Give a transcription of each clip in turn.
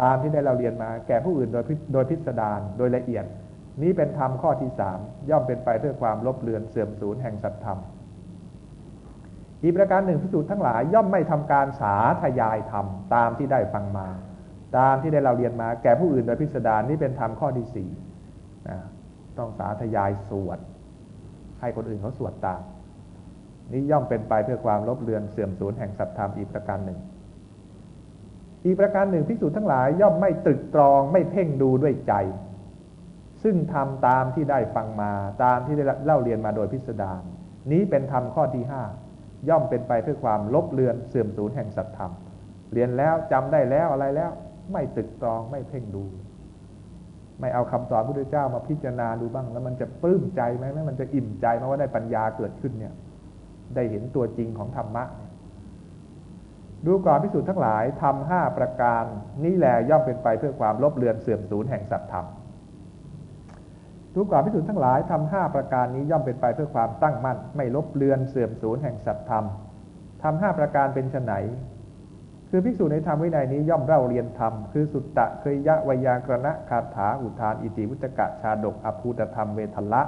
ตามที่ได้เราเรียนมา แก่ผู้อื่นโดยโดยพิสดารโดยละเอียด นี้เป็นธรรมข้อที่สามย่อมเป็นไปเพื่อความลบเลือนเสื่อมสูญแห่งสัตธรรมอีกประการหนึ่งพิสูจน์ทั้งหลายย่อมไม่ทำการสาธยายธรรมตามที่ได้ฟังมา ตามที่ได้เราเรียนมา แก่ผู้อื่นโดยพิสดารนี่เป็นธรรมข้อที่สี่นะต้องสาธยายสวด ให้คนอื่นเขาสวดตาม นี้ย่อมเป็นไปเพื่อความลบเลือนเสื่อมสูญแห่งสัตธรรมอีกประการหนึ่ง อีกประการหนึ่งพิสูจน์ทั้งหลายย่อมไม่ตรึกตรองไม่เพ่งดูด้วยใจ ซึ่งทำตามที่ได้ฟังมาตามที่ได้เล่าเรียนมาโดยพิสดารนี้เป็นธรรมข้อที่ห้าย่อมเป็นไปเพื่อความลบเลือนเสื่อมสูญแห่งสัตธรรม เรียนแล้วจำได้แล้วอะไรแล้ว ไม่ตึกตรองไม่เพ่งดู ไม่เอาคำสอนพระพุทธเจ้ามาพิจารณาดูบ้าง แล้วมันจะปลื้มใจไหมมันจะอิ่มใจไหมว่าได้ปัญญาเกิดขึ้นเนี่ย ได้เห็นตัวจริงของธรรมะ ดูก่อนพิสูจน์ทั้งหลายทำห้าประการนี้แหลย่อมเป็นไปเพื่อความลบเลือนเสื่อมสูญแห่งสัตยธรรมทุกก่อนพิสูจน์ทั้งหลายทำห้าประการนี้ย่อมเป็นไปเพื่อความตั้งมั่น ไม่ลบเลือนเสื่อมสูญแห่งสัตยธรรมทำห้าประการเป็นไนคือภิกษุในธรรมวินัยนี้ย่อมเล่าเรียนธรรม คือสุตตะเคยยะวยากรณะคาถาอุทาน อิติวุตกะชาดกอภูตธรรมเวทละ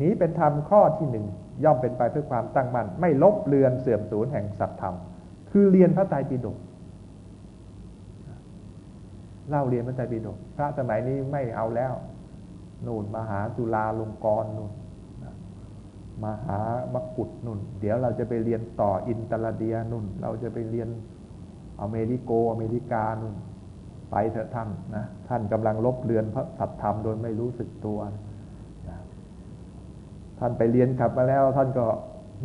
นี้เป็นธรรมข้อที่หนึ่งย่อมเป็นไปเพื่อความตั้งมั่น ไม่ลบเลือนเสื่อมสูญแห่งสัตธรรม คือเรียนพระไตรปิฎกเล่าเรียนพระไตรปิฎกพระสมัยนี้ไม่เอาแล้วนู่นมหาจุฬาลงกรณ์นู่นมหามกุฎนุ่น เดี๋ยวเราจะไปเรียนต่ออินตาเดียนุ่น เราจะไปเรียนอเมริโกอเมริกานุ่น ไปเถอะท่านนะท่านกำลังลบเลือนพระสัตธรรมโดยไม่รู้สึกตัวนะท่านไปเรียนขับมาแล้ว ท่านก็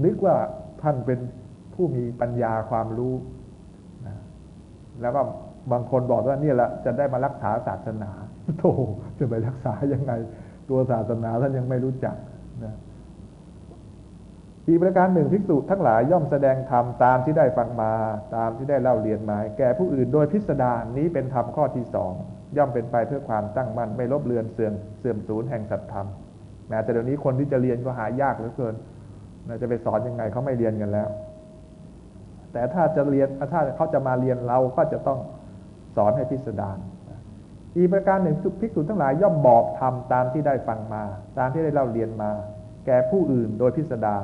นึกว่าท่านเป็น ผู้มีปัญญาความรู้นะแล้วก็บางคนบอกว่านี่แหละจะได้มารักษาศาสนาโธ่จะไปรักษายังไง ตัวศาสนาท่านยังไม่รู้จักนะอีกประการหนึ่งภิกษุทั้งหลายย่อมแสดงธรรมตามที่ได้ฟังมาตามที่ได้เล่าเรียนมาแก่ผู้อื่นโดยพิสดารนี้เป็นธรรมข้อที่สองย่อมเป็นไปเพื่อความตั้งมั่นไม่ลบเลือนเสื่อมเสื่อมสูญแห่งสัตธรรมแม้แต่เดี๋ยวนี้คนที่จะเรียนก็หายากเหลือเกินจะไปสอนยังไงเขาไม่เรียนกันแล้ว แต่ถ้าจะเรียนถ้าเขาจะมาเรียนเราก็จะต้องสอนให้พิสดารอีกประการหนึ่งภิกษุทั้งหลายย่อมบอกทำตามที่ได้ฟังมา ตามที่ได้เล่าเรียนมา แก่ผู้อื่นโดยพิสดาร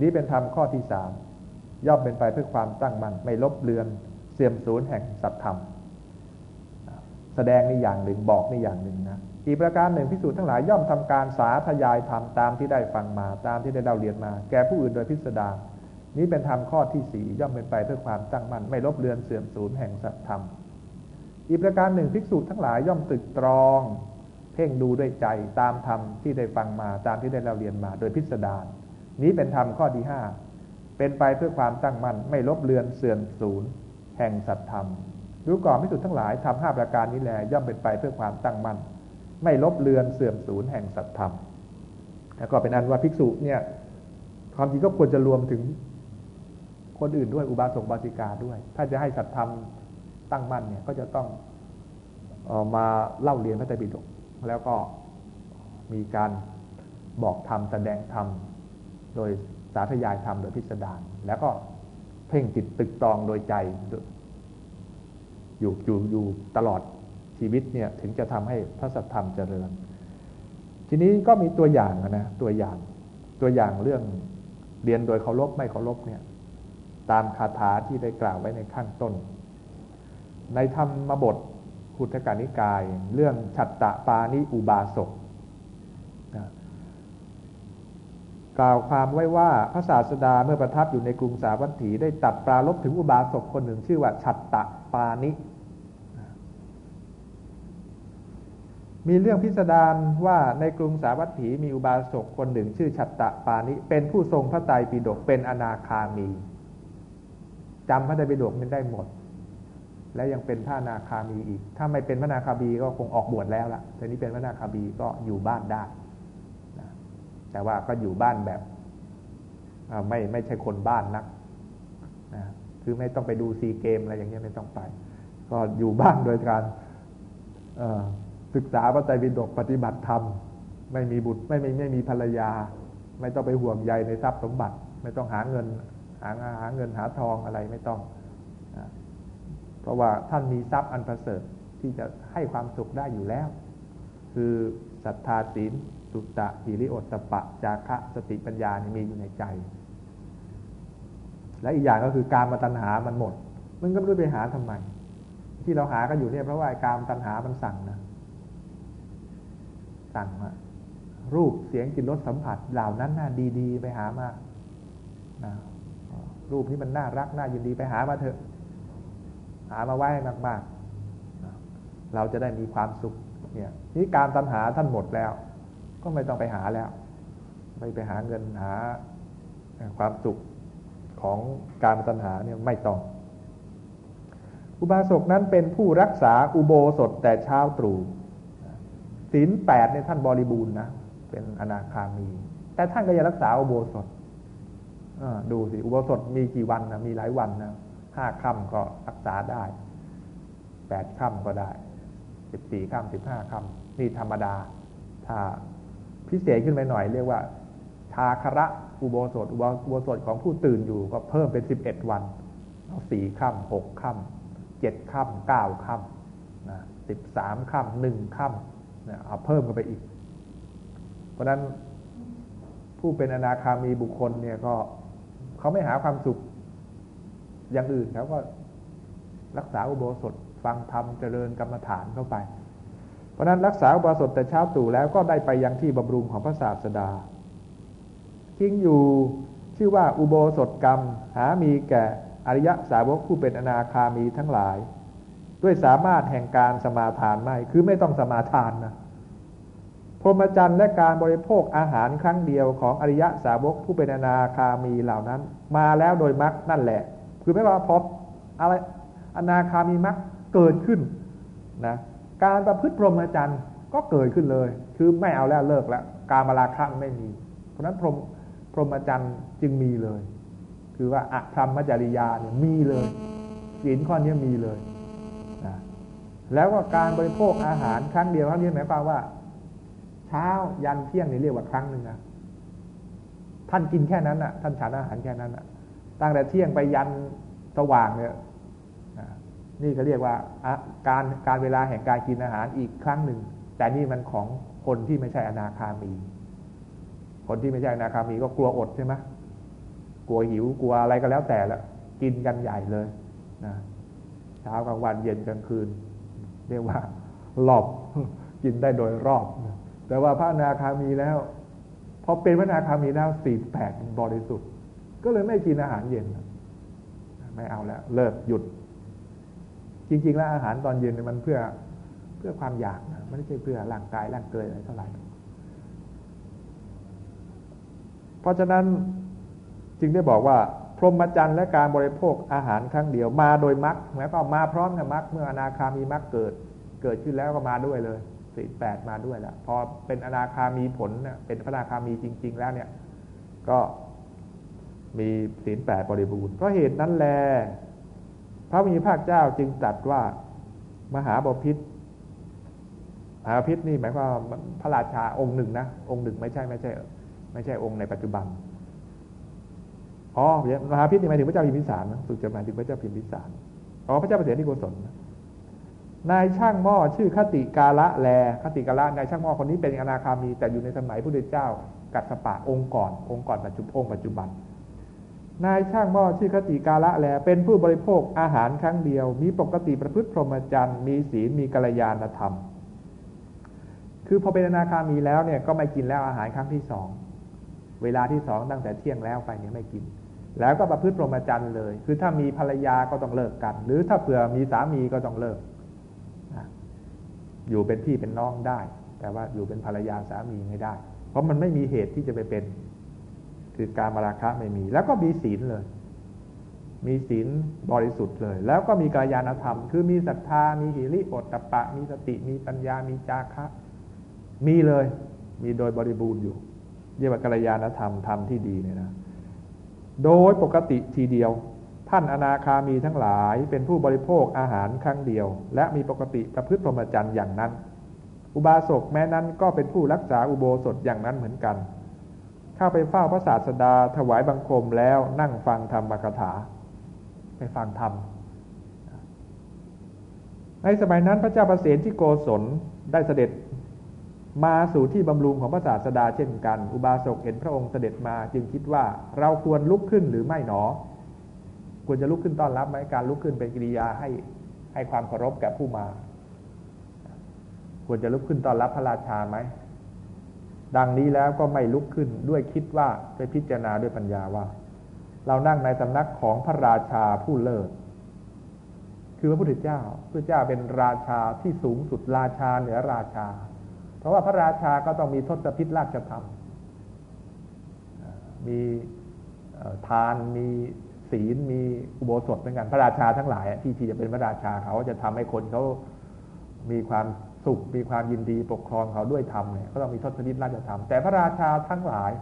นี้เป็นธรรมข้อที่สามย่อมเป็นไปเพื่อความตั้งมั่นไม่ลบเลือน เสื่อมสูญแห่งสัตธรรม แสดงนี่อย่างหนึ่งบอกนี่อย่างหนึ่งนะอีกประการหนึ่งพิสูจน์ทั้งหลายย่อมทำการสาธยายธรรมตามที่ได้ฟังมา ตามที่ได้เล่าเรียนมา แก่ผู้อื่นโดยพิสดาร นี้เป็นธรรมข้อที่สี่ย่อมเป็นไปเพื่อความตั้งมั่นไม่ลบเลือนเสื่อมสูญแห่งสัตธรรม อีกประการหนึ่งภิกษุทั้งหลายย่อมตึกตรอง เพ่งดูด้วยใจตามธรรมที่ได้ฟังมาตามที่ได้เราเรียนมา โดยพิสดารนี้เป็นธรรมข้อที่ห้าเป็นไปเพื่อความตั้งมั่นไม่ลบเลือนเสื่อมสูญแห่งสัตธรรมดูก่อนพิสุทั้งหลายทำห้าประการนี้แลย่อมเป็นไปเพื่อความตั้งมั่น ไม่ลบเลือนเสื่อมสูญแห่งสัตธรรม แล้วก็เป็นอันว่าภิกษุเนี่ยความจริงก็ควรจะรวมถึง คนอื่นด้วยอุบาสกบาสิกาด้วย ถ้าจะให้สัตธรรมตั้งมั่นเนี่ยก็จะต้องออมาเล่าเรียนพระไตรปิฎกแล้วก็มีการบอกธรรมแสดงธรรมโดยสาธยายธรรมโดยพิสดารแล้วก็เพ่งจิตตึกตองโดยใจอยู่อยู่อยู่ตลอดชีวิตเนี่ยถึงจะทำให้พระสัทธรรมเจริญ ทีนี้ก็มีตัวอย่างนะตัวอย่างตัวอย่างเรื่องเรียนโดยเคารพไม่เคารพเนี่ย ตามคาถาที่ได้กล่าวไว้ในข้างต้น ในธรรมบทพุทกานิกาย เรื่องฉัตตะปานิอุบาสกกล่าวความไว้ว่าพระศาสดาเมื่อประทับอยู่ในกรุงสาวัตถีได้ตัดปราลบถึงอุบาสกคนหนึ่งชื่อว่า ฉัตตะปานิ มีเรื่องพิสดารว่าในกรุงสาวัตถีมีอุบาสกคนหนึ่งชื่อฉัตตะปานิ เป็นผู้ทรงพระไตรปิฎกเป็นอนาคามี จำพระไตรปิฎกมันได้หมด และยังเป็นพระนาคามีอีก ถ้าไม่เป็นพระนาคาบีก็คงออกบวชแล้วละแต่นี้เป็นพระนาคาบีก็อยู่บ้านได้นะแต่ว่าก็อยู่บ้านแบบไม่ไม่ใช่คนบ้านนักนะคือไม่ต้องไปดูซีเกมอะไรอย่างเงี้ยไม่ต้องไป ก็อยู่บ้านโดยการศึกษาพระไตรปิฎกปฏิบัติธรรม ไม่มีบุตรไม่ไม่ไม่มีภรรยา ไม่ต้องไปห่วงใยในทรัพย์สมบัติ ไม่ต้องหาเงิน หาหาเงินหาทองอะไรไม่ต้อง เพราะว่าท่านมีทรัพย์อันประเสริฐที่จะให้ความสุขได้อยู่แล้ว คือศรัทธาศีลสุตตะหิริโอตตปะ จาคะสติปัญญานี่มีอยู่ในใจ และอีกอย่างก็คือการมาตัณหามันหมด มันก็ไม่รู้ไปหาทำไม ที่เราหากันอยู่เนี่ยเพราะว่าการตัณหามันสั่งนะ สั่งมารูปเสียงกลิ่นรสสัมผัสเหล่านั้นน่าดี ๆ ไปหามานะ รูปนี้มันน่ารักน่ายินดีไปหามาเถอะ หามาไว้ให้มากๆ เราจะได้มีความสุขเนี่ยนี่การตัณหาท่านหมดแล้ว ก็ไม่ต้องไปหาแล้ว ไม่ไปหาเงินหาความสุขของการตัณหาเนี่ยไม่ต้อง อุบาสกนั้นเป็นผู้รักษาอุโบสถแต่เช้าตรู่ศีลแปดเนี่ยท่านบริบูรณ์นะเป็นอนาคามี แต่ท่านก็ยังรักษาอุโบสถ ดูสิ อุโบสถมีกี่วันนะมีหลายวันนะห้าค่ำก็รักษาได้แปดค่ำก็ได้สิบสี่ค่ำสิบห้าค่ำนี่ธรรมดา ถ้าพิเศษขึ้นไปหน่อยเรียกว่าชาคระอุโบสถอุโบสถของผู้ตื่นอยู่ก็เพิ่มเป็นสิบเอ็ดวันสี่ค่ำหกค่ำเจ็ดค่ำเก้าค่ำนะสิบสามค่ำหนึ่งค่ำนะเอาเพิ่มกันไปอีก เพราะนั้นผู้เป็นอนาคามีบุคคลเนี่ยก็ เขาไม่หาความสุข อย่างอื่นเขาก็รักษาอุโบสถฟังธรรมเจริญกรรมฐานเข้าไป เพราะนั้นรักษาอุโบสถแต่เช้าตู่แล้วก็ได้ไปยังที่บำรุงของพระศาสดาทิ้งอยู่ชื่อว่าอุโบสถกรรม หามีแก่อริยะสาวกผู้เป็นอนาคามีทั้งหลาย ด้วยสามารถแห่งการสมาทานไม่ คือไม่ต้องสมาทานนะ พรหมจรรย์และการบริโภคอาหารครั้งเดียวของอริยะสาวกผู้เป็นอนาคามีเหล่านั้น มาแล้วโดยมรรคนั่นแหละ คือไม่ว่าพบอะไรอนาคามีมรรคเกิดขึ้นนะการประพฤติพรหมจรรย์ก็เกิดขึ้นเลย คือไม่เอาแล้วเลิกแล้ว การมาราคะไม่มี เพราะนั้นพรหมพรหมจรรย์จึงมีเลย คือว่าอะธรรมจริยาเนี่ยมีเลยศีลข้อนี้มีเลยนะแล้วก็การบริโภคอาหารครั้งเดียวครั้งนี้หมายความว่า เช้ายันเที่ยงนี่เรียกว่าครั้งหนึ่งนะท่านกินแค่นั้นน่ะ ท่านฉันอาหารแค่นั้นน่ะ ตั้งแต่เที่ยงไปยันสว่างเนี่ยนี่ก็เรียกว่าการการเวลาแห่งการกินอาหารอีกครั้งหนึ่ง แต่นี่มันของคนที่ไม่ใช่อนาคามี คนที่ไม่ใช่อนาคามีก็กลัวอดใช่ไหมกลัวหิวกลัวอะไรก็แล้วแต่ละกินกันใหญ่เลยนะเช้ากลางวันเย็นกลางคืน เรียกว่าหลบกินได้โดยรอบนะ แต่ว่าพระนาคามีแล้วพอเป็นพระนาคามีแล้วสี่แปดบริสุทธิ์ ก็เลยไม่กินอาหารเย็น ไม่เอาแล้ว เลิกหยุด จริง ๆ แล้วอาหารตอนเย็นมันเพื่อเพื่อความอยากนะไม่ใช่เพื่อร่างกายร่างเกยอะไรเท่าไหร่เพราะฉะนั้นจึงได้บอกว่า พรหมจรรย์และการบริโภคอาหารครั้งเดียวมาโดยมรรคหมายความมาพร้อมกับมรรคเมื่ออนาคามีมรรคเกิด เกิดขึ้นแล้วก็มาด้วยเลย สี่แปดมาด้วยแล้วพอเป็นอนาคามีผลเนี่ยเป็นพระอนาคามีจริง ๆ แล้วเนี่ย ก็มีศีลแปดบริบูรณ์เพราะเหตุนั้นแล พระมีภาคเจ้าจึงตรัสว่ามหาบพิษมหาพิษนี่หมายความพระราชาองค์หนึ่งนะองค์หนึ่งไม่ใช่ไม่ใช่ ไม่ใช่องค์ในปัจจุบันอ๋อมหาพิษนี่หมายถึงพระเจ้าพิมพิสารนะสุดจะหมายถึงพระเจ้าพิมพิสารอ๋อพระเจ้าประเสริฐที่โกศลนะ นายช่างหม้อชื่อคติกาละแลคติกาละนายช่างหม้อคนนี้เป็นอนาคามี แต่อยู่ในสมัยพระพุทธเจ้า กัสปะองค์ก่อนองค์ก่อนปัจจุบันองค์ปัจจุบัน นายช่างหม้อชื่อคติกาละแล เป็นผู้บริโภคอาหารครั้งเดียว มีปกติประพฤติพรหมจรรย์มีศีลมีกัลยาณธรรม คือพอเป็นอนาคามีแล้วเนี่ยก็ไม่กินแล้วอาหารครั้งที่สองเวลาที่สองตั้งแต่เที่ยงแล้วไปเนี่ยไม่กิน แล้วก็ประพฤติพรหมจรรย์เลย คือถ้ามีภรรยาก็ต้องเลิกกัน หรือถ้าเผื่อมีสามีก็ต้องเลิก อยู่เป็นพี่เป็นน้องได้ แต่ว่าอยู่เป็นภรรยาสามีไม่ได้ เพราะมันไม่มีเหตุที่จะไปเป็น คือการมาราคะไม่มี แล้วก็มีศีลเลย มีศีลบริสุทธิ์เลย แล้วก็มีกายานธรรม คือมีศรัทธา มีหิริโอตตะปะ มีสติ มีปัญญา มีจาคะ มีเลย มีโดยบริบูรณ์อยู่ เรียกว่ากัลยาณธรรมธรรมที่ดีเนี่ยนะ โดยปกติทีเดียว ท่านอนาคามีทั้งหลายเป็นผู้บริโภคอาหารครั้งเดียว และมีปกติประพฤติพรหมจรรย์อย่างนั้น อุบาสกแม้นั้นก็เป็นผู้รักษาอุโบสถอย่างนั้นเหมือนกัน เข้าไปเฝ้าพระศาสดาถวายบังคมแล้วนั่งฟังธรรมกถา ไปฟังธรรม ในสมัยนั้นพระเจ้าประเสนที่โกศลได้เสด็จมาสู่ที่บำรุงของพระศาสดาเช่นกัน อุบาสกเห็นพระองค์เสด็จมาจึงคิดว่าเราควรลุกขึ้นหรือไม่หนอ ควรจะลุกขึ้นต้อนรับไหมการลุกขึ้นเป็นกิริยาให้ให้ความเคารพแก่ผู้มา ควรจะลุกขึ้นต้อนรับพระราชาไหมดังนี้แล้วก็ไม่ลุกขึ้นด้วยคิดว่าไปพิจารณาด้วยปัญญาว่า เรานั่งในสำนักของพระราชาผู้เลิศคือพระพุทธเจ้าพระเจ้าเป็นราชาที่สูงสุดราชาเหนือราชา เพราะว่าพระราชาก็ต้องมีทศพิธราชธรรมมีทานมี ศีลมีอุโบสถเหมือนกันพระราชาทั้งหลายที่ที่จะเป็นพระราชาเขาจะทำให้คนเขามีความสุขมีความยินดีปกครองเขาด้วยธรรมเนี่ยก็ต้องมีทศนิตราชธรรมแต่พระราชาทั้งหลาย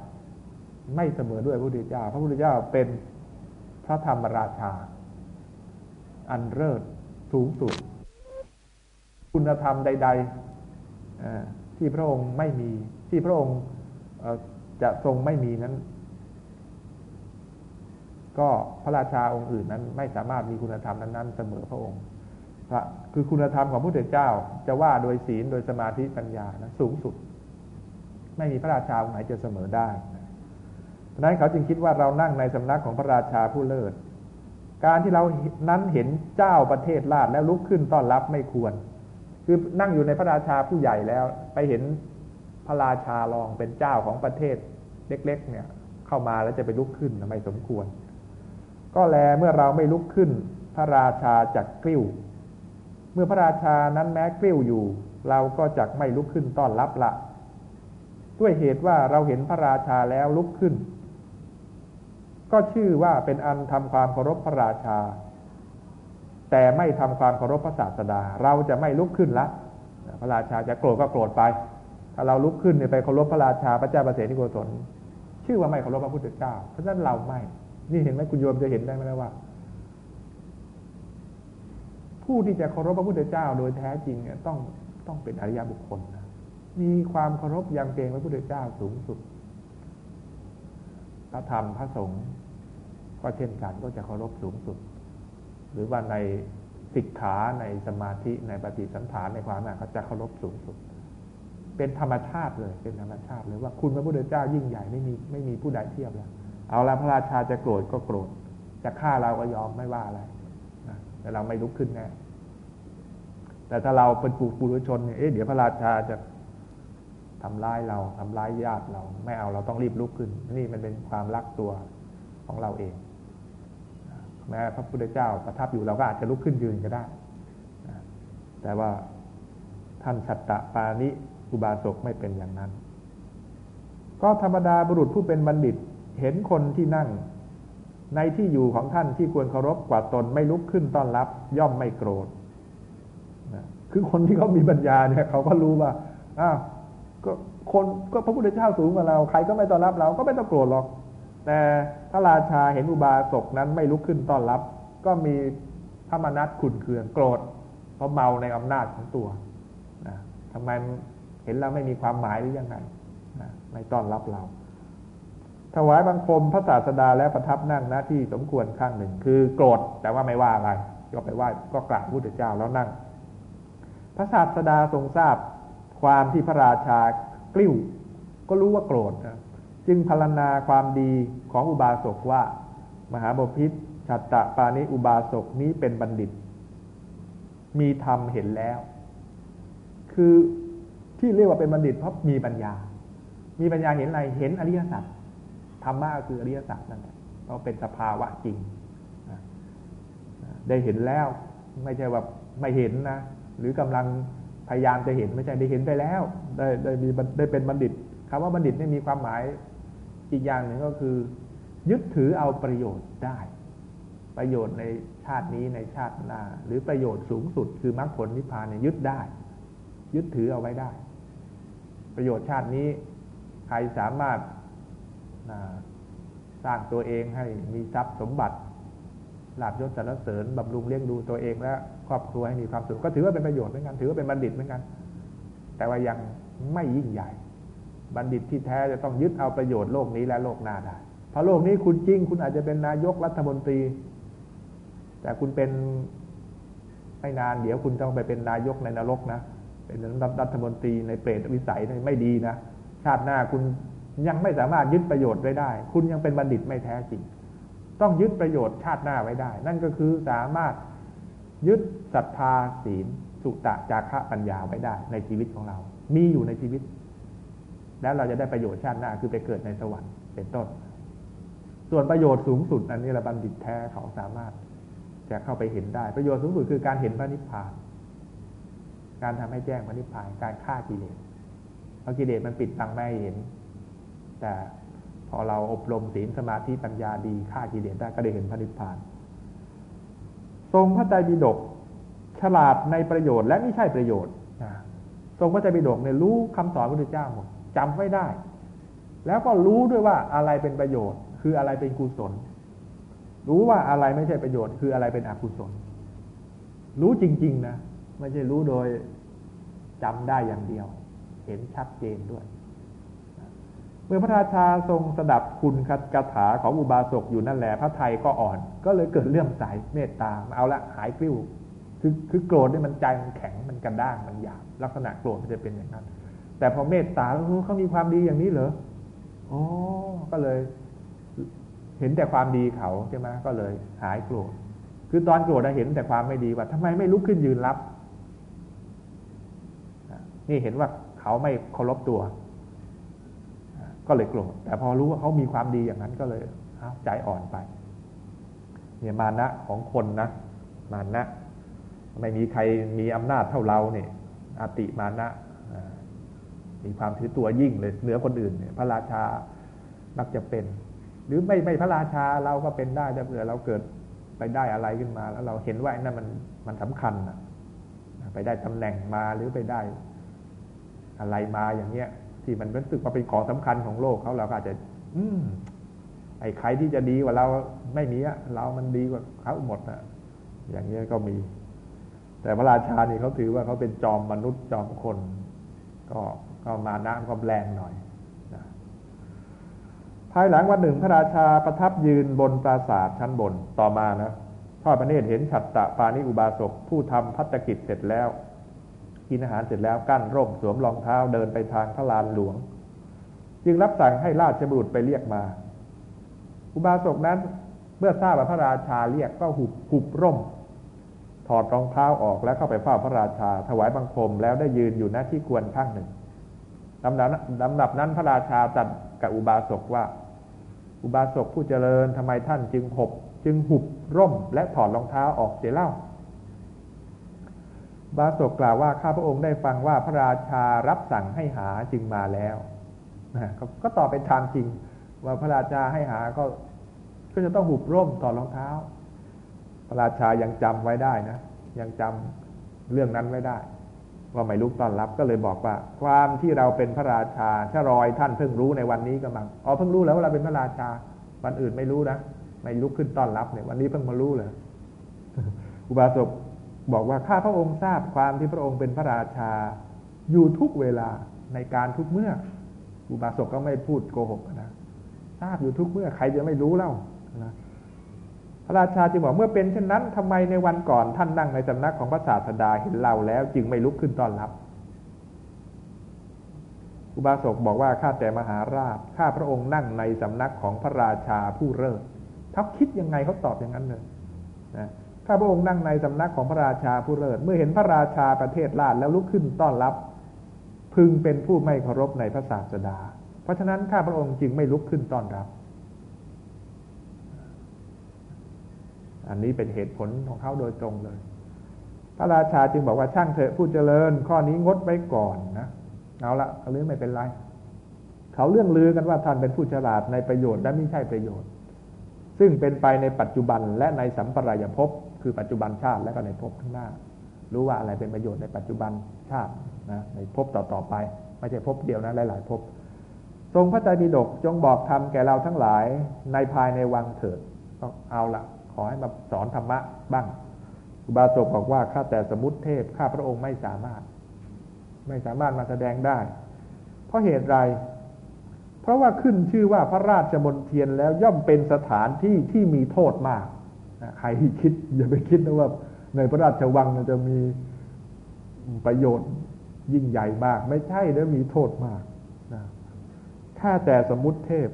ไม่เสมอด้วยพระพุทธเจ้า พระพุทธเจ้าเป็นพระธรรมราชา อันเลิศสูงสุด คุณธรรมใด ๆ ที่พระองค์ไม่มีที่พระองค์จะทรงไม่มีนั้น ก็พระราชาองค์อื่นนั้นไม่สามารถมีคุณธรรมนั้นๆเสมอพระองค์พระคือคุณธรรมของพระพุทธเจ้าจะว่าโดยศีลโดยสมาธิปัญญานะสูงสุด ไม่มีพระราชาองค์ไหนจะเสมอได้ดังนั้นเขาจึงคิดว่าเรานั่งในสำนักของพระราชาผู้เลิศ การที่เรานั้นเห็นเจ้าประเทศราชแล้วลุกขึ้นต้อนรับไม่ควร คือนั่งอยู่ในพระราชาผู้ใหญ่แล้ว ไปเห็นพระราชารองเป็นเจ้าของประเทศเล็ก ๆ เนี่ย เข้ามาแล้วจะไปลุกขึ้นไม่สมควร ก็แลเมื่อเราไม่ลุกขึ้น พระราชาจักกลิ้ว เมื่อพระราชานั้นแม้กลิ้วอยู่ เราก็จักไม่ลุกขึ้นต้อนรับละด้วยเหตุว่าเราเห็นพระราชาแล้วลุกขึ้น ก็ชื่อว่าเป็นอันทำความเคารพพระราชา แต่ไม่ทำความเคารพพระศาสดา เราจะไม่ลุกขึ้นละ พระราชาจะโกรธก็โกรธไป ถ้าเราลุกขึ้นเนี่ยไปเคารพพระราชาพระเจ้าประเสริฐโกศลชื่อว่าไม่เคารพพระพุทธเจ้าเพราะฉะนั้นเราไม่ นี่เห็นไหมคุณโยมจะเห็นได้ไหมว่า ผู้ที่จะเคารพพระพุทธเจ้าโดยแท้จริงเนี่ยต้องต้องเป็นอริยบุคคลนะมีความเคารพยังเกรงพระพุทธเจ้าสูงสุด พระธรรมพระสงฆ์ก็เช่นกันก็จะเคารพสูงสุด หรือว่าในสิกขาในสมาธิในปฏิสันฐานในความน่ะเขาจะเคารพสูงสุด เป็นธรรมชาติเลย เป็นธรรมชาติเลยว่าคุณพระพุทธเจ้ายิ่งใหญ่ไม่มีไม่มีผู้ใดเทียบแล้ว เอาละพระราชาจะโกรธก็โกรธ จะฆ่าเราก็ยอมไม่ว่าอะไรแต่เราไม่ลุกขึ้นแน่แต่ถ้าเราเป็นปุถุชนเนี่ยเอ๊ะเดี๋ยวพระราชาจะทำร้ายเราทำร้ายญาติเรา ไม่เอาเราต้องรีบลุกขึ้น นี่มันเป็นความรักตัวของเราเองแม้พระพุทธเจ้าประทับอยู่เราก็อาจจะลุกขึ้นยืนก็ได้แต่ว่าท่านชัตตะปานิอุบาสกไม่เป็นอย่างนั้น ก็ธรรมดาบุรุษผู้เป็นบัณฑิต เห็นคนที่นั่ง ในที่อยู่ของท่านที่ควรเคารพกว่าตนไม่ลุกขึ้นต้อนรับ ย่อมไม่โกรธนะคือคนที่เขามีปัญญาเนี่ยเขาก็รู้ว่าอ้าวก็คนก็พระพุทธเจ้าสูงกว่าเรา ใครก็ไม่ต้อนรับเราก็ไม่ต้องโกรธหรอก แต่พระราชาเห็นอุบาสกนั้นไม่ลุกขึ้นต้อนรับ ก็มีพระมนัสขุนเคืองโกรธ เพราะเมาในอำนาจของตัวนะทำไมเห็นเราไม่มีความหมายหรือยังไงนะไม่ต้อนรับเรา ถวายบังคมพระศาสดาและประทับนั่งหน้าที่สมควรข้างหนึ่ง คือโกรธแต่ว่าไม่ว่าอะไรก็ไปไหว้ก็กราบพระพุทธเจ้าแล้วนั่ง พระศาสดาทรงทราบความที่พระราชากลิ้ว ก็รู้ว่าโกรธจึงพรรณนาความดีของอุบาสกว่า มหาบพิษชัตตะปานิอุบาสกนี้เป็นบัณฑิต มีธรรมเห็นแล้ว คือที่เรียกว่าเป็นบัณฑิตเพราะมีปัญญา มีปัญญาเห็นอะไรเห็นอริยสัจ ธรรมะก็คืออริยสัจนั่นแหละเพราะเป็นสภาวะจริง ได้เห็นแล้วไม่ใช่ว่าไม่เห็นนะ หรือกำลังพยายามจะเห็นไม่ใช่ได้เห็นไปแล้ว ได้ได้มีได้เป็นบัณฑิตคำว่าบัณฑิตนี่มีความหมายอีกอย่างหนึ่งก็คือ ยึดถือเอาประโยชน์ได้ ประโยชน์ในชาตินี้ในชาติหน้า หรือประโยชน์สูงสุดคือมรรคผลนิพพานเนี่ยยึดได้ ยึดถือเอาไว้ได้ ประโยชน์ชาตินี้ ใครสามารถ สร้างตัวเองให้มีทรัพย์สมบัติลาบยศสรรเสริญบำรุงเลี้ยงดูตัวเองและครอบครัวให้มีความสุขก็ถือว่าเป็นประโยชน์เหมือนกันถือว่าเป็นบัณฑิตเหมือนกัน แต่ว่ายังไม่ยิ่งใหญ่ บัณฑิตที่แท้จะต้องยึดเอาประโยชน์โลกนี้และโลกหน้าได้เพราะโลกนี้คุณจริง คุณอาจจะเป็นนายกรัฐมนตรี แต่คุณเป็นไม่นานเดี๋ยวคุณต้องไปเป็นนายกในนรกนะเป็นรัฐมนตรีในเปรตวิสัยไม่ดีนะชาติหน้าคุณ ยังไม่สามารถยึดประโยชน์ไว้ได้ คุณยังเป็นบัณฑิตไม่แท้จริง ต้องยึดประโยชน์ชาติหน้าไว้ได้ นั่นก็คือสามารถยึดศรัทธาศีล สุตะจาระปัญญาไว้ได้ ในชีวิตของเรา มีอยู่ในชีวิต แล้วเราจะได้ประโยชน์ชาติหน้าคือไปเกิดในสวรรค์เป็นต้น ส่วนประโยชน์สูงสุดอันนี้ละบัณฑิตแท้เขาสามารถจะเข้าไปเห็นได้ ประโยชน์สูงสุดคือการเห็นพระนิพพาน การทำให้แจ้งพระนิพพาน การฆ่ากิเลสเพราะกิเลสมันปิดบังไม่เห็น แต่พอเราอบรมศีลสมาธิปัญญาดีฆ่ากิเลสได้ก็ได้เห็นพระนิพพาน ทรงพระใจบิดกฉลาดในประโยชน์และไม่ใช่ประโยชน์ทรงพระใจบิดกเนี่ยรู้คำสอนพระพุทธเจ้าหมดจำไว้ได้ แล้วก็รู้ด้วยว่าอะไรเป็นประโยชน์ คืออะไรเป็นกุศล รู้ว่าอะไรไม่ใช่ประโยชน์ คืออะไรเป็นอกุศล รู้จริง ๆ นะ ไม่ใช่รู้โดยจำได้อย่างเดียว เห็นชัดเจนด้วย มื่อพระราชาทรงสดับคุณคาถาของอุบาสกอยู่นั่นแหละพระไทยก็อ่อน ก็เลยเกิดเลื่อมใสเมตตาเอาละหายกลิ้วคือคือโกรธนี่มันใจมันแข็งมันกระด้างมันหยาบลักษณะโกรธมันจะเป็นอย่างนั้น แต่พอเมตตาแล้วเขามีความดีอย่างนี้เหรออ๋อก็เลย เห็นแต่ความดีเขาใช่ไหมก็เลยหายโกรธคือตอนโกรธเห็นแต่ความไม่ดีว่าทำไมไม่ลุกขึ้นยืนรับนี่เห็นว่าเขาไม่เคารพตัว ก็เลยโกรธแต่พอรู้ว่าเขามีความดีอย่างนั้นก็เลยใจอ่อนไป เนี่ยมานะของคนนะ มานะ ไม่มีใครมีอำนาจเท่าเราเนี่ยอติมานะมีความถือตัวยิ่งเลยเหนือคนอื่นเนี่ยพระราชามักจะเป็น หรือไม่ไม่พระราชาเราก็เป็นได้แต่เผื่อเราเกิดไปได้อะไรขึ้นมา แล้วเราเห็นว่านั่นมันมันสำคัญนะไปได้ตำแหน่งมาหรือไปได้ อะไรมาอย่างเงี้ย ที่มันรู้สึกว่าเป็นของสำคัญของโลกเขาเราก็อาจจะ อืมไอ้ใครที่จะดีกว่าเราไม่มีอะเรามันดีกว่าเขาหมดอะอย่างเงี้ยก็มี แต่พระราชานี่เขาถือว่าเขาเป็นจอมมนุษย์จอมคน ก็ก็มานะก็แรงหน่อยภายหลังวันหนึ่งพระราชาประทับยืนบนปราสาทชั้นบนต่อมานะทอดพระเนตรเห็นฉัตตะปานิอุบาสกผู้ทำพัฒกิจเสร็จแล้ว กินอาหารเสร็จแล้วกั้นร่มสวมรองเท้าเดินไปทางพระลานหลวง จึงรับสั่งให้ราชบุรุษไปเรียกมา อุบาสกนั้นเมื่อทราบว่าพระราชาเรียกก็หุบหุบร่ม ถอดรองเท้าออกแล้วเข้าไปเฝ้าพระราชา ถวายบังคมแล้วได้ยืนอยู่หน้าที่ควรข้างหนึ่งลำดับลำดับนั้นพระราชาตัดกับอุบาสกว่า อุบาสกผู้เจริญทำไมท่านจึงหบ จึงหุบร่มและถอดรองเท้าออกเสียเล่า บาสกกล่าวว่าข้าพระองค์ได้ฟังว่าพระราชารับสั่งให้หาจึงมาแล้วก็ตอบเป็นทางจริง ว่าพระราชาให้หาก็ก็จะต้องหุบร่มถอดรองเท้า พระราชายังจำไว้ได้นะ ยังจำเรื่องนั้นไว้ได้ ว่าไม่ลุกต้อนรับก็เลยบอกว่า ความที่เราเป็นพระราชาถ้ารอยท่านเพิ่งรู้ในวันนี้ก็มังอ๋อเพิ่งรู้แล้วว่าเราเป็นพระราชา วันอื่นไม่รู้นะไม่ลุกขึ้นต้อนรับเนี่ยวันนี้เพิ่งมารู้เลยอุบาสก บอกว่าข้าพระองค์ทราบความที่พระองค์เป็นพระราชา อยู่ทุกเวลาในการทุกเมื่ออุบาสกก็ไม่พูดโกหกนะทราบอยู่ทุกเมื่อใครจะไม่รู้เล่านะพระราชาจึงบอกเมื่อเป็นเช่นนั้นทำไมในวันก่อนท่านนั่งในสำนักของพระศาสดาเห็นเราแล้ว จึงไม่ลุกขึ้นต้อนรับ อุบาสกบอกว่าข้าแต่มหาราชข้าพระองค์นั่งในสำนักของพระราชาผู้เลิศเขาคิดยังไงเขาตอบอย่างนั้นเลยนะ ข้าพระองค์นั่งในสำนักของพระราชาผู้เลิศเมื่อเห็นพระราชาประเทศลาดแล้วลุกขึ้นต้อนรับ พึงเป็นผู้ไม่เคารพในพระศาสดา เพราะฉะนั้นข้าพระองค์จึงไม่ลุกขึ้นต้อนรับ อันนี้เป็นเหตุผลของเขาโดยตรงเลย พระราชาจึงบอกว่าช่างเถอะผู้เจริญ ข้อนี้งดไว้ก่อนนะเอาละเรื่องไม่เป็นไรเขาเรื่องลือกันว่าท่านเป็นผู้ฉลาดในประโยชน์และไม่ใช่ประโยชน์ ซึ่งเป็นไปในปัจจุบันและในสัมปรายภพ คือปัจจุบันชาติและก็ในภพข้างหน้า รู้ว่าอะไรเป็นประโยชน์ในปัจจุบันชาตินะในภพต่อๆไป ไม่ใช่ภพเดียวนะหลาย ๆภพทรงพระใจมีดกจงบอกธรรมแก่เราทั้งหลายในภายในวังเถิดต้องเอาละขอให้มาสอนธรรมะบ้างอุบาสกบอกว่าข้าแต่สมุติเทพข้าพระองค์ไม่สามารถ ไม่สามารถมาแสดงได้ เพราะเหตุไร เพราะว่าขึ้นชื่อว่าพระราชมนเทียนแล้วย่อมเป็นสถานที่ที่มีโทษมาก ใครคิด อย่าไปคิดนะว่า ในพระราชวังจะมีประโยชน์ยิ่งใหญ่มาก ไม่ใช่เด้อมีโทษมากนะแค่แต่สมมุติเทพ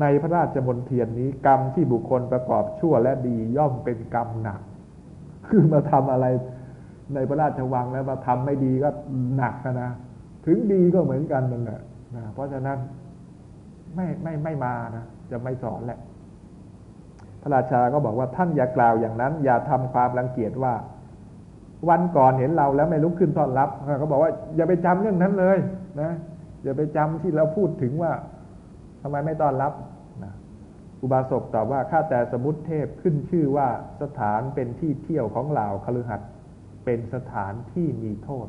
ในพระราชมนเทียนนี้ กรรมที่บุคคลประกอบชั่วและดีย่อมเป็นกรรมหนัก คือมาทำอะไรในพระราชวังแล้วมาทำไม่ดีก็หนักนะถึงดีก็เหมือนกันนั่นแหละนะเพราะฉะนั้นไม่ไม่ไม่มานะจะไม่สอนแหละ พระราชาก็บอกว่าท่านอย่ากล่าวอย่างนั้น อย่าทำความรังเกียจว่า วันก่อนเห็นเราแล้วไม่ลุกขึ้นต้อนรับเขาบอกว่า อย่าไปจำเรื่องนั้นเลยนะอย่าไปจำที่เราพูดถึงว่าทำไมไม่ต้อนรับนะอุบาสกตอบว่าข้าแต่สมุติเทพขึ้นชื่อว่าสถานเป็นที่เที่ยวของเหล่าคฤหัสถ์เป็นสถานที่มีโทษ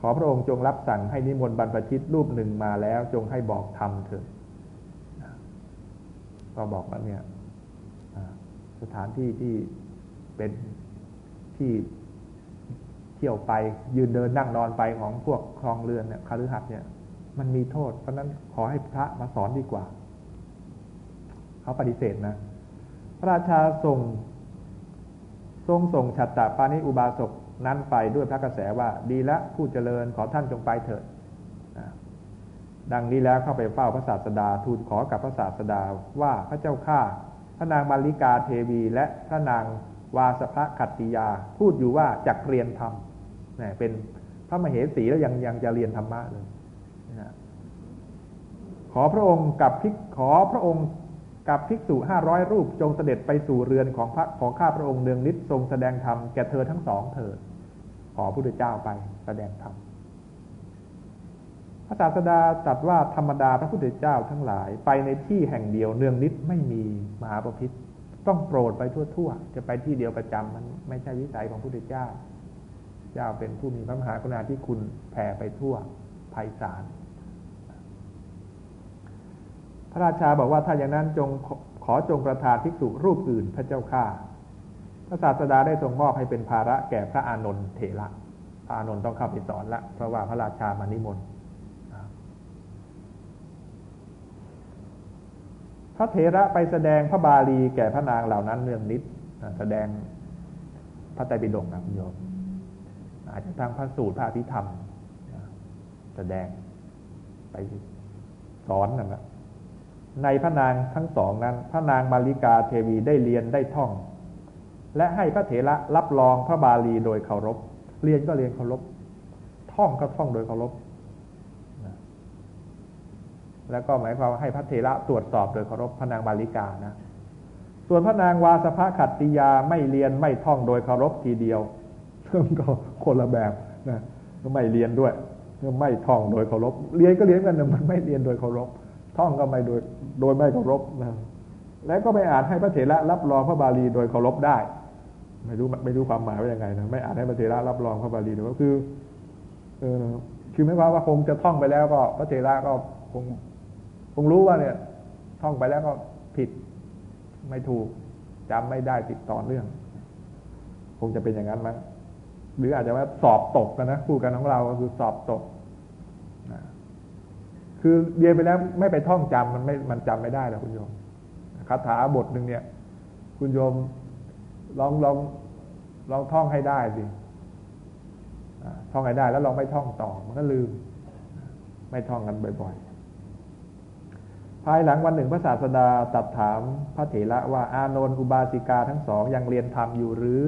ขอพระองค์จงรับสั่งให้นิมนต์บรรพชิตรูปหนึ่งมาแล้วจงให้บอกธรรมเถิดก็บอกว่าเนี่ย สถานที่ที่เป็นที่เที่ยวไปยืนเดินนั่งนอนไปของพวกคลองเรือนเนี่ยคาฤหัสเนี่ย มันมีโทษ เพราะนั้นขอให้พระมาสอนดีกว่า เขาปฏิเสธนะ พระราชาส่ง ทรงส่งฉัตตาปานิอุบาสกนั้นไปด้วยพระกระแสว่า ดีแล้วผู้เจริญขอท่านจงไปเถิดดังนี้แล้วเข้าไปเฝ้าพระศาสดาทูลขอกับพระศาสดาว่าพระเจ้าข้า พระนางมาริกาเทวี และพระนางวาสภขัตติยา พูดอยู่ว่าจักเรียนธรรมเนี่เป็นพระมเหสีแล้วยังยังจะเรียนธรรมะเลยนะขอพระองค์กับพิกขอพระองค์กับภิกษุห้าร้อยรูปจงเสด็จไปสู่เรือนของพระของข้าพระองค์เนืองนิดทรงแสดงธรรมแก่เธอทั้งสองเถิดขอพระพุทธเจ้าไปแสดงธรรม พระศาสดาตรัสว่าธรรมดาพระพุทธเจ้าทั้งหลาย ไปในที่แห่งเดียวเนืองนิดไม่มีมหาปพิธต้องโปรดไปทั่วๆ จะไปที่เดียวประจำมันไม่ใช่วิสัยของพระพุทธเจ้า เจ้าเป็นผู้มีพระมหากรุณาธิคุณแผ่ไปทั่วภัยสารพระราชาบอกว่าถ้าอย่างนั้นจงขอจงประทานภิกษุรูปอื่นพระเจ้าข้าพระศาสดาได้ทรงมอบให้เป็นภาระแก่พระอานนท์เถระพระอานนท์ต้องเข้าไปสอนละเพราะว่าพระราชามานิมนต์ พระเถระไปแสดงพระบาลีแก่พระนางเหล่านั้นเนืองนิดแสดงพระไตรปิฎกนะคุณโยมอาจจะทางพระสูตรพระอภิธรรมแสดงไปสอนนั่นแหละในพระนางทั้งสองนั้น พระนางมาริกาเทวีได้เรียนได้ท่อง และให้พระเถระรับรองพระบาลีโดยเคารพ เรียนก็เรียนเคารพ ท่องก็ท่องโดยเคารพ แล้วก็หมายความว่าให้พระเถระตรวจสอบโดยเคารพพระนางมาริกานะ ส่วนพระนางวาสภขัตติยาไม่เรียนไม่ท่องโดยเคารพทีเดียวก็คนละแบบนะไม่เรียนด้วยไม่ท่องโดยเคารพเรียนก็เรียนกันแต่มันไม่เรียนโดยเคารพท่องก็ไม่โดยโดยไม่เคารพนะแล้วก็ไม่อาจให้พระเถระรับรองพระบาลีโดยเคารพได้ ไม่รู้ไม่รู้ความหมายว่ายังไงนะไม่อาจให้พระเถระรับรองพระบาลีโดยก็คือ เออคือไม่ว่าว่าคงจะท่องไปแล้วก็พระเถระก็คง คงรู้ว่าเนี่ย ท่องไปแล้วก็ผิดไม่ถูกจำไม่ได้ติดต่อเรื่อง คงจะเป็นอย่างนั้นมั้งหรืออาจจะว่าสอบตกกันนะคู่กันของเราก็คือสอบตกคือเรียนไปแล้วไม่ไปท่องจำมันไม่มันจำไม่ได้หรอกคุณโยมคาถาบทหนึ่งเนี่ย คุณโยมลองลองลองท่องให้ได้สิท่องให้ได้แล้วลองไม่ท่องต่อ มันก็ลืม ไม่ท่องกันบ่อย ๆ ภายหลังวันหนึ่งพระศาสดาตัดถามพระเถระว่าอานนท์อุบาสิกาทั้งสองยังเรียนธรรมอยู่หรือ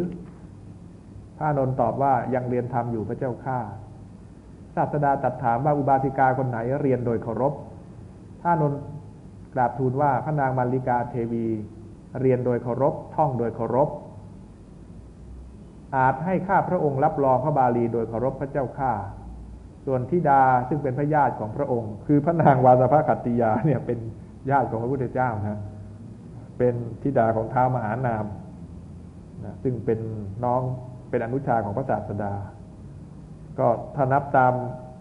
พระอานนท์ตอบว่ายังเรียนธรรมอยู่พระเจ้าข้าศาสดาตัดถามว่าอุบาสิกาคนไหนเรียนโดยเคารพถ้านนกราบทูลว่าพระนางมาริกาเทวี เรียนโดยเคารพ ท่องโดยเคารพ อาจให้ข้าพระองค์รับรองพระบาลีโดยเคารพพระเจ้าข้า ส่วนทิดาซึ่งเป็นพระญาติของพระองค์ คือพระนางวาสภกัตติยาเนี่ยเป็นญาติของพระพุทธเจ้านะเป็นทิดาของท้าวมหานามนะซึ่งเป็นน้องเป็นอนุชาของพระศาสดา ก็ถ้านับตาม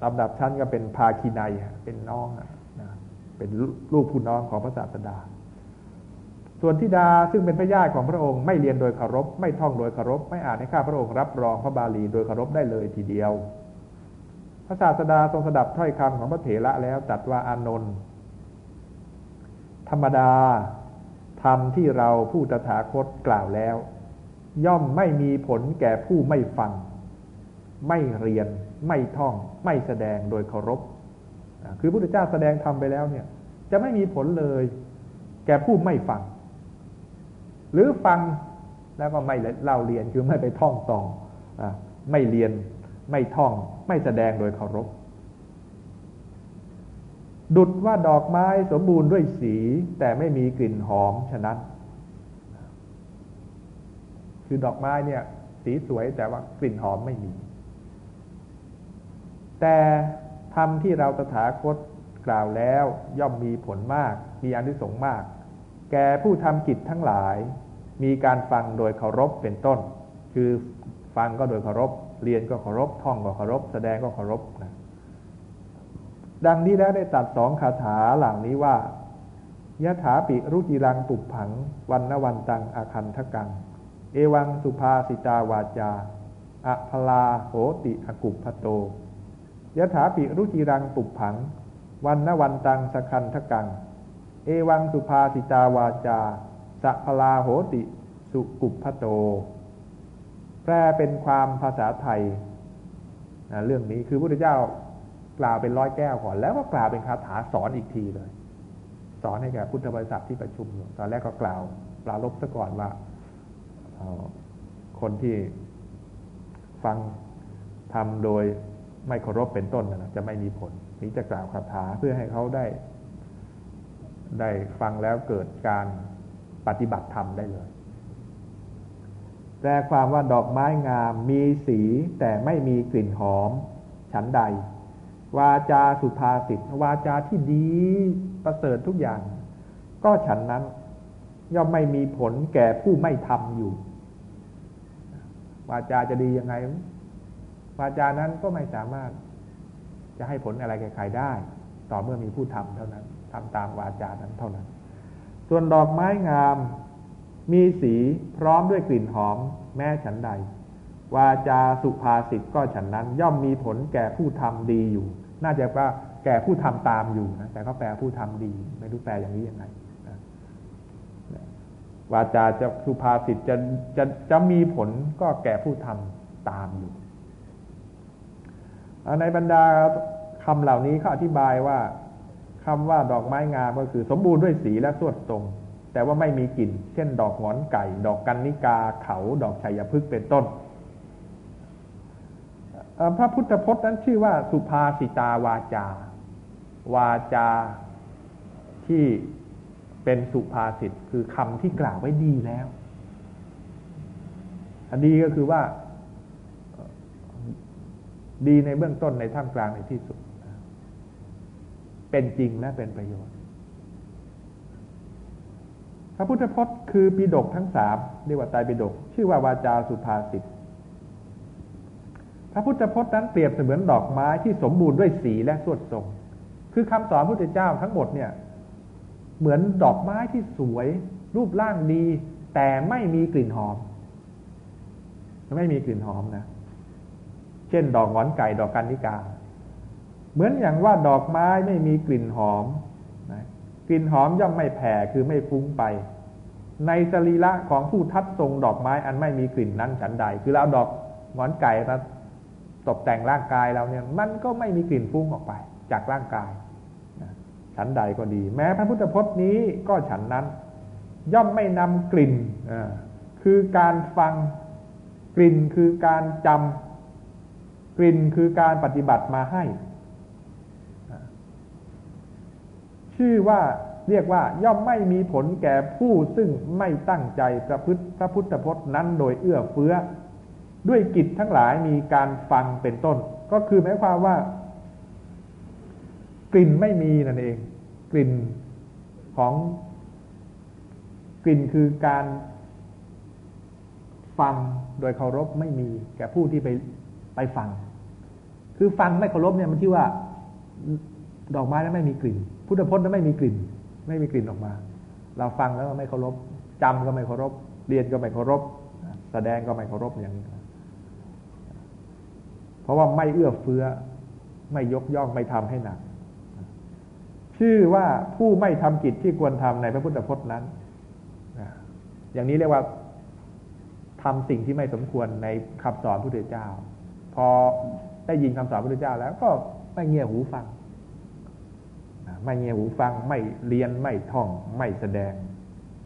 ลำดับชั้นก็เป็นภาคีนัยเป็นน้องนะเป็นลูกผู้น้องของพระศาสดา ส่วนทิดาซึ่งเป็นพระญาติของพระองค์ไม่เรียนโดยเคารพไม่ท่องโดยเคารพไม่อาจให้ข้าพระองค์รับรองพระบาลีโดยเคารพได้เลยทีเดียว พระศาสดาทรงสดับถ้อยคำของพระเถระแล้วตัดว่าอานนท์ธรรมดาธรรมที่เราผู้ตถาคตกล่าวแล้ว ย่อมไม่มีผลแก่ผู้ไม่ฟัง ไม่เรียน ไม่ท่อง ไม่แสดงโดยเคารพ คือพระพุทธเจ้าแสดงธรรมไปแล้วเนี่ย จะไม่มีผลเลย แก่ผู้ไม่ฟัง หรือฟังแล้วก็ไม่เล่าเรียนคือไม่ไปท่องต่ออไม่เรียน ไม่ท่องไม่แสดงโดยเคารพ ดุดว่าดอกไม้สมบูรณ์ด้วยสี แต่ไม่มีกลิ่นหอมฉะนั้น คือดอกไม้เนี่ย สีสวยแต่ว่ากลิ่นหอมไม่มี แต่ธรรมที่เราตถาคตกล่าวแล้วย่อมมีผลมาก มีอนิสงส์มาก แก่ผู้ทำกิจทั้งหลาย มีการฟังโดยเคารพเป็นต้น คือ ฟังก็โดยเคารพ เรียนก็เคารพ ท่องก็เคารพ แสดงก็เคารพนะดังนี้แล้วได้ตัดสองคาถาหลังนี้ว่ายะถาปิรุจิรังปุบผัง วันนวันตังอาคันทกัง เอวังสุภาสิตาวาจาอะพลาโหติอกุปพโตยะถาปิรุจิรังปุบผัง วันนวันตังสคันทกัง เอวังสุภาสิตาวาจาสัพลาโหติสุกุปพโต แปลเป็นความภาษาไทยนะเรื่องนี้คือพระพุทธเจ้ากล่าวเป็นร้อยแก้วก่อน แล้วก็กล่าวเป็นคาถาสอนอีกทีเลย สอนให้แก่พุทธบริษัทที่ประชุมอยู่ตอนแรกก็กล่าวปลาลบซะก่อนว่าคนที่ฟังทำโดยไม่เคารพเป็นต้นนะจะไม่มีผลนี้จะกล่าวคาถาเพื่อให้เขาได้ ได้ฟังแล้วเกิดการปฏิบัติธรรมได้เลย แต่ความว่าดอกไม้งามมีสีแต่ไม่มีกลิ่นหอม ฉันใด วาจาสุภาษิตวาจาที่ดีประเสริฐทุกอย่าง ก็ฉันนั้นย่อมไม่มีผลแก่ผู้ไม่ทำอยู่ วาจาจะดียังไง วาจานั้นก็ไม่สามารถจะให้ผลอะไรแก่ใครได้ ต่อเมื่อมีผู้ทำเท่านั้นทำตามวาจานั้นเท่านั้น ส่วนดอกไม้งาม มีสีพร้อมด้วยกลิ่นหอมแม้ฉันใด วาจาสุภาษิตก็ฉันนั้น ย่อมมีผลแก่ผู้ทำดีอยู่ น่าจะว่าแก่ผู้ทำตามอยู่นะแต่เขาแปลผู้ทำดี ไม่รู้แปลอย่างนี้ยังไงวาจาจะสุภาษิตจะจะจะมีผลก็แก่ผู้ทำตามอยู่ ในบรรดาคำเหล่านี้เขาอธิบายว่าคำว่าดอกไม้งามก็คือ สมบูรณ์ด้วยสีและสวดทรง แต่ว่าไม่มีกลิ่น เช่น ดอกงอนไก่ ดอกกันนิกาเขาดอกชัยพฤกษ์เป็นต้น พระพุทธพจน์นั้นชื่อว่าสุภาสิตาวาจา วาจาที่เป็นสุภาษิตคือคำที่กล่าวไว้ดีแล้ว อันดีก็คือว่าดีในเบื้องต้นในท่ามกลางในที่สุด เป็นจริงและเป็นประโยชน์ พระพุทธพจน์คือปิดกทั้งสามเรียกว่าตายปิดกชื่อว่าวาจาสุภาษิตพระพุทธพจน์นั้นเปรียบเสมือนดอกไม้ที่สมบูรณ์ด้วยสีและสวดทรง คือคำสอนพระพุทธเจ้าทั้งหมดเนี่ย เหมือนดอกไม้ที่สวย รูปร่างดี แต่ไม่มีกลิ่นหอมไม่มีกลิ่นหอมนะเช่น ดอกหงอนไก่ดอกกันนิกา เหมือนอย่างว่าดอกไม้ไม่มีกลิ่นหอม กลิ่นหอมย่อมไม่แผ่คือไม่ฟุ้งไป ในสรีระของผู้ทัดทรงดอกไม้อันไม่มีกลิ่นนั้นฉันใด คือเราดอกหงอนไก่มาตกแต่งร่างกายเราเนี่ย มันก็ไม่มีกลิ่นฟุ้งออกไป จากร่างกายฉันใดก็ดี แม้พระพุทธพจน์นี้ก็ฉันนั้น ย่อมไม่นำกลิ่นคือการฟังกลิ่นคือการจำกลิ่นคือการปฏิบัติมาให้ ชื่อว่าเรียกว่าย่อมไม่มีผลแก่ผู้ซึ่งไม่ตั้งใจประพฤติพระพุทธพจน์นั้นโดยเอื้อเฟื้อ ด้วยกิจทั้งหลายมีการฟังเป็นต้น ก็คือหมายความว่า กลิ่นไม่มีนั่นเอง กลิ่นของกลิ่นคือการฟังโดยเคารพไม่มีแก่ผู้ที่ไปไปฟัง คือฟังไม่เคารพเนี่ยมันชื่อว่า ดอกไม้นั้นไม่มีกลิ่น พุทธพจน์นั้นไม่มีกลิ่น ไม่มีกลิ่นออกมา เราฟังแล้วไม่เคารพจำก็ไม่เคารพ เรียนก็ไม่เคารพ แสดงก็ไม่เคารพอย่างนี้ เพราะว่าไม่เอื้อเฟื้อ ไม่ยกย่องไม่ทำให้หนัก ชื่อว่าผู้ไม่ทำกิจที่ควรทำในพระพุทธพจน์นั้น อย่างนี้เรียกว่าทำสิ่งที่ไม่สมควรในคำสอนพระพุทธเจ้า พอได้ยินคำสอนพระพุทธเจ้าแล้วก็ไม่เงี่ยหูฟัง ไม่เงี่ยหูฟังไม่เรียนไม่ท่องไม่แสดง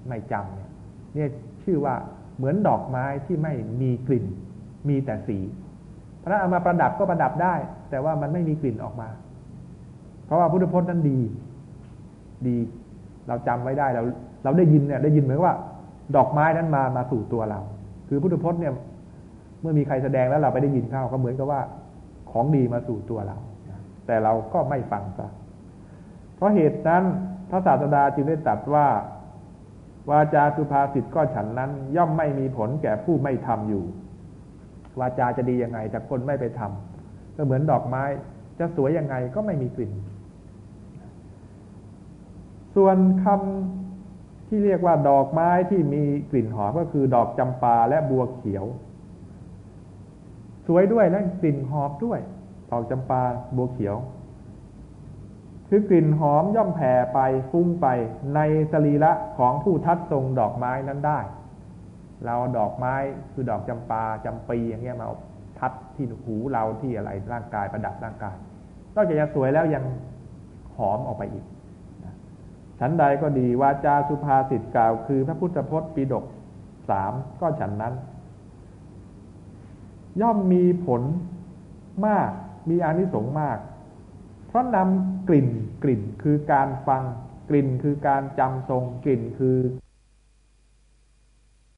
ไม่จำเนี่ยเนี่ยชื่อว่าเหมือนดอกไม้ที่ไม่มีกลิ่น มีแต่สี พระเอามาประดับก็ประดับได้ แต่ว่ามันไม่มีกลิ่นออกมา เพราะว่าพุทธพจน์นั้นดี ดีเราจำไว้ได้เราเราได้ยินเนี่ย ได้ยินเหมือนว่า ดอกไม้นั้นมามาสู่ตัวเรา คือพุทธพจน์เนี่ย เมื่อมีใครแสดงแล้วเราไปได้ยินเข้าก็เหมือนกับว่า ของดีมาสู่ตัวเรา แต่เราก็ไม่ฟังซะ เพราะเหตุนั้นพระศาสดาจึงได้ตรัสว่า วาจาสุภาษิตก็ฉันนั้น ย่อมไม่มีผลแก่ผู้ไม่ทำอยู่ วาจาจะดียังไงแต่คนไม่ไปทำก็เหมือนดอกไม้ จะสวยยังไงก็ไม่มีกลิ่น ส่วนคำที่เรียกว่าดอกไม้ที่มีกลิ่นหอมก็คือดอกจำปาและบัวเขียว สวยด้วยและกลิ่นหอมด้วย ดอกจำปาบัวเขียว คือกลิ่นหอมย่อมแผ่ไปฟุ้งไปในสรีระของผู้ทัดทรงดอกไม้นั้นได้ เราดอกไม้คือดอกจำปาจำปีอย่างเงี้ยมาทัดที่หูเราที่อะไรร่างกายประดับร่างกาย นอกจากจะสวยแล้วยังหอมออกไปอีกฉันใดก็ดีวาจาสุภาษิตกล่าวคือพระพุทธพจน์ปีดกสามก็ฉันนั้น ย่อมมีผลมากมีอานิสงส์มาก เพราะนำกลิ่นกลิ่นคือการฟังกลิ่นคือการจำทรงกลิ่นคือ